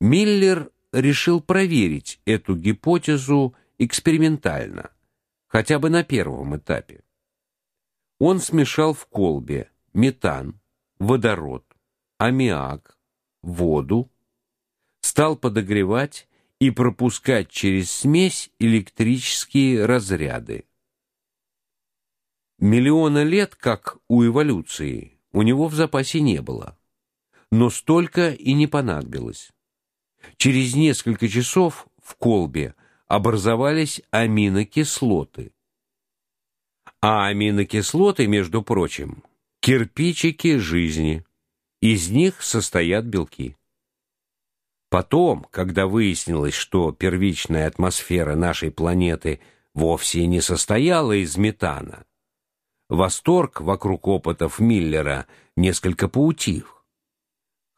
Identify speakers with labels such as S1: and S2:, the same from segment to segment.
S1: Миллер решил проверить эту гипотезу экспериментально, хотя бы на первом этапе. Он смешал в колбе метан, водород, аммиак, воду, стал подогревать и пропускать через смесь электрические разряды. Миллиона лет, как у эволюции, у него в запасе не было. Но столько и не понадобилось. Через несколько часов в колбе образовались аминокислоты. А аминокислоты, между прочим, кирпичики жизни. Из них состоят белки. Потом, когда выяснилось, что первичная атмосфера нашей планеты вовсе не состояла из метана, восторг вокруг опытов Миллера несколько поутих.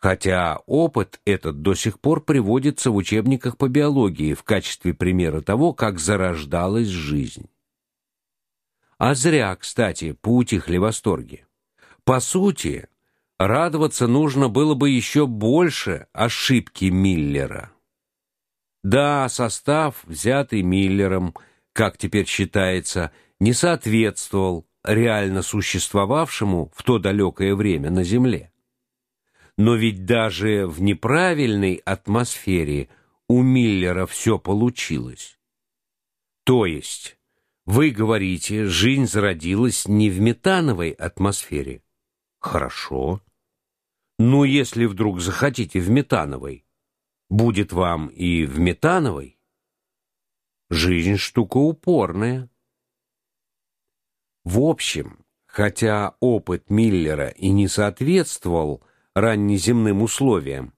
S1: Хотя опыт этот до сих пор приводится в учебниках по биологии в качестве примера того, как зарождалась жизнь. А зря, кстати, поутихли восторги. По сути, радоваться нужно было бы еще больше ошибки Миллера. Да, состав, взятый Миллером, как теперь считается, не соответствовал реально существовавшему в то далекое время на Земле. Но ведь даже в неправильной атмосфере у Миллера все получилось. То есть, вы говорите, жизнь зародилась не в метановой атмосфере. Хорошо. Но если вдруг захотите в метановой, будет вам и в метановой. Жизнь штука упорная. В общем, хотя опыт Миллера и не соответствовал раннеземным условиям,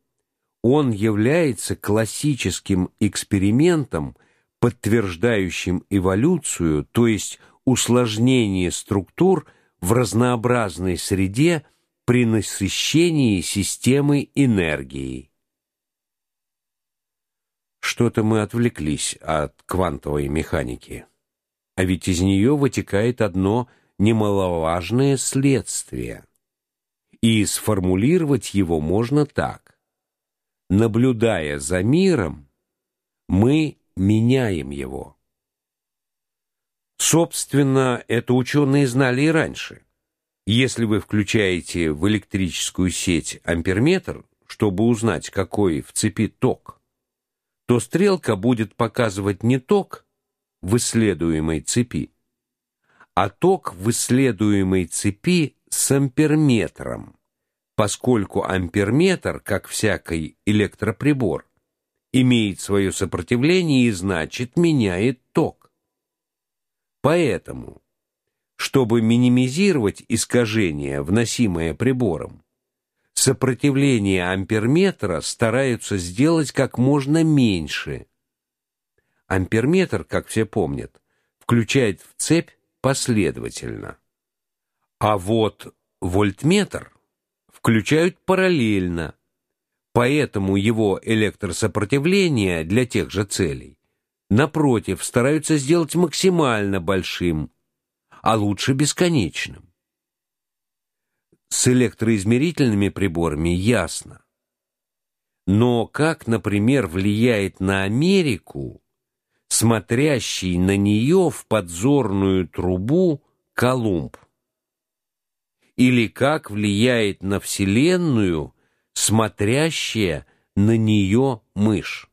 S1: он является классическим экспериментом, подтверждающим эволюцию, то есть усложнение структур в разнообразной среде при насыщении системы энергией. Что-то мы отвлеклись от квантовой механики. А ведь из нее вытекает одно немаловажное следствие. И сформулировать его можно так: наблюдая за миром, мы меняем его. Собственно, это ученые знали и раньше. Если вы включаете в электрическую сеть амперметр, чтобы узнать, какой в цепи ток, то стрелка будет показывать не ток, в исследуемой цепи, а ток в исследуемой цепи с амперметром, поскольку амперметр, как всякий электроприбор, имеет свое сопротивление и значит меняет ток. Поэтому, чтобы минимизировать искажение, вносимое прибором, сопротивление амперметра стараются сделать как можно меньше – Амперметр, как все помнят, включает в цепь последовательно. А вот вольтметр включают параллельно. Поэтому его электросопротивление для тех же целей напротив стараются сделать максимально большим, а лучше бесконечным. С электроизмерительными приборами ясно. Но как, например, влияет на Америку смотрящий на нее в подзорную трубу Колумб. Или как влияет на Вселенную смотрящая на нее мышь.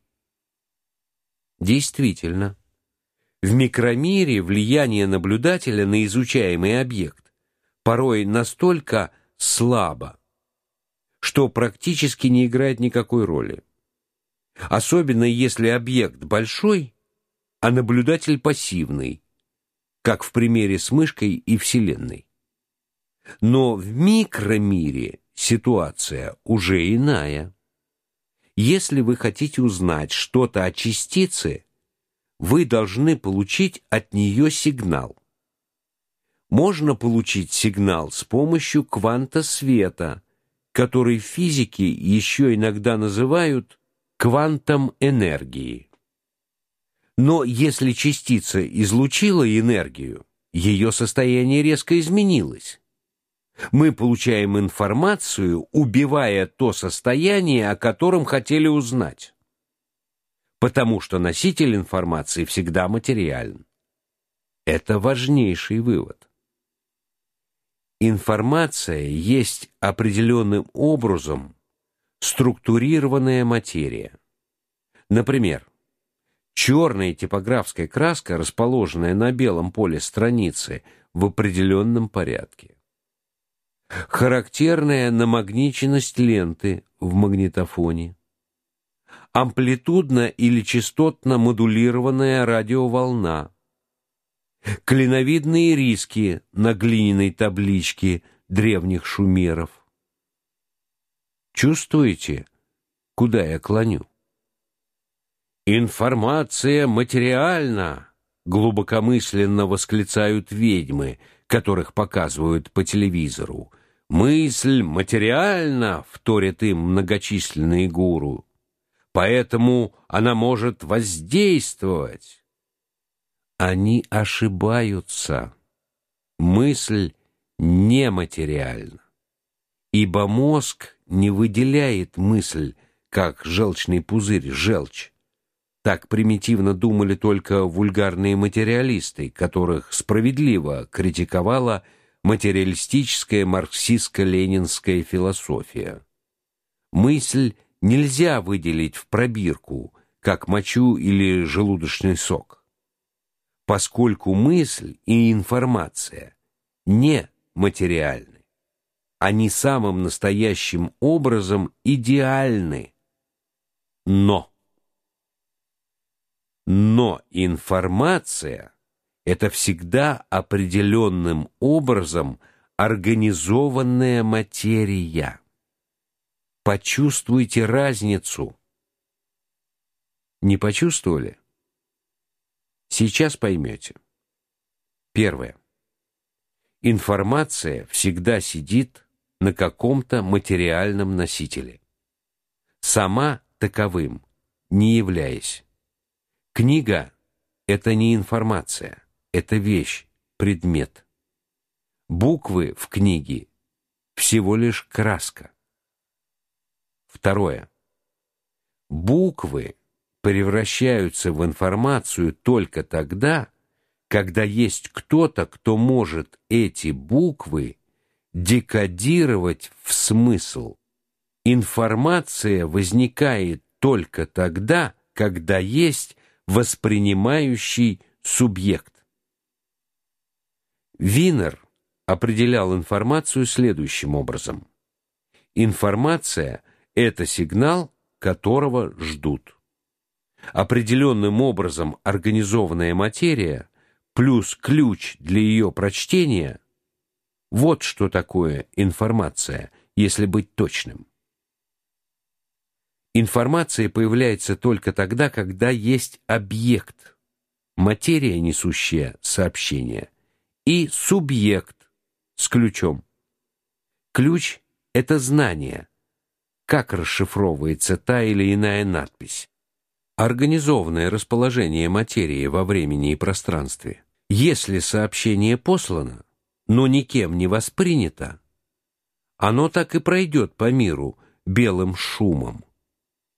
S1: Действительно, в микромире влияние наблюдателя на изучаемый объект порой настолько слабо, что практически не играет никакой роли. Особенно если объект большой а наблюдатель пассивный, как в примере с мышкой и Вселенной. Но в микромире ситуация уже иная. Если вы хотите узнать что-то о частице, вы должны получить от нее сигнал. Можно получить сигнал с помощью кванта света, который в физике еще иногда называют квантом энергии. Но если частица излучила энергию, ее состояние резко изменилось. Мы получаем информацию, убивая то состояние, о котором хотели узнать. Потому что носитель информации всегда материален. Это важнейший вывод. Информация есть определенным образом структурированная материя. Например, черная типографская краска, расположенная на белом поле страницы в определенном порядке. Характерная намагниченность ленты в магнитофоне. Амплитудно или частотно модулированная радиоволна. Клиновидные риски на глиняной табличке древних шумеров. Чувствуете, куда я клоню? Информация материальна, глубокомысленно восклицают ведьмы, которых показывают по телевизору. Мысль материальна, вторят им многочисленные гуру. Поэтому она может воздействовать. Они ошибаются. Мысль нематериальна. Ибо мозг не выделяет мысль, как желчный пузырь желчь. Так примитивно думали только вульгарные материалисты, которых справедливо критиковала материалистическая марксистско-ленинская философия. Мысль нельзя выделить в пробирку, как мочу или желудочный сок. Поскольку мысль и информация не материальны, они самым настоящим образом идеальны. Но но информация это всегда определенным образом организованная материя. Почувствуйте разницу. Не почувствовали? Сейчас поймете. Первое. Информация всегда сидит на каком-то материальном носителе, сама таковым не являясь. Книга это не информация, это вещь, предмет. Буквы в книге всего лишь краска. Второе. Буквы превращаются в информацию только тогда, когда есть кто-то, кто может эти буквы декодировать в смысл. Информация возникает только тогда, когда есть воспринимающий субъект. Винер определял информацию следующим образом: информация это сигнал, которого ждут. Определенным образом организованная материя плюс ключ для ее прочтения вот что такое информация, если быть точным. Информация появляется только тогда, когда есть объект, материя, несущая сообщение, и субъект с ключом. Ключ это знание. Как расшифровывается та или иная надпись? Организованное расположение материи во времени и пространстве. Если сообщение послано, но никем не воспринято, оно так и пройдет по миру белым шумом.